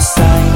side.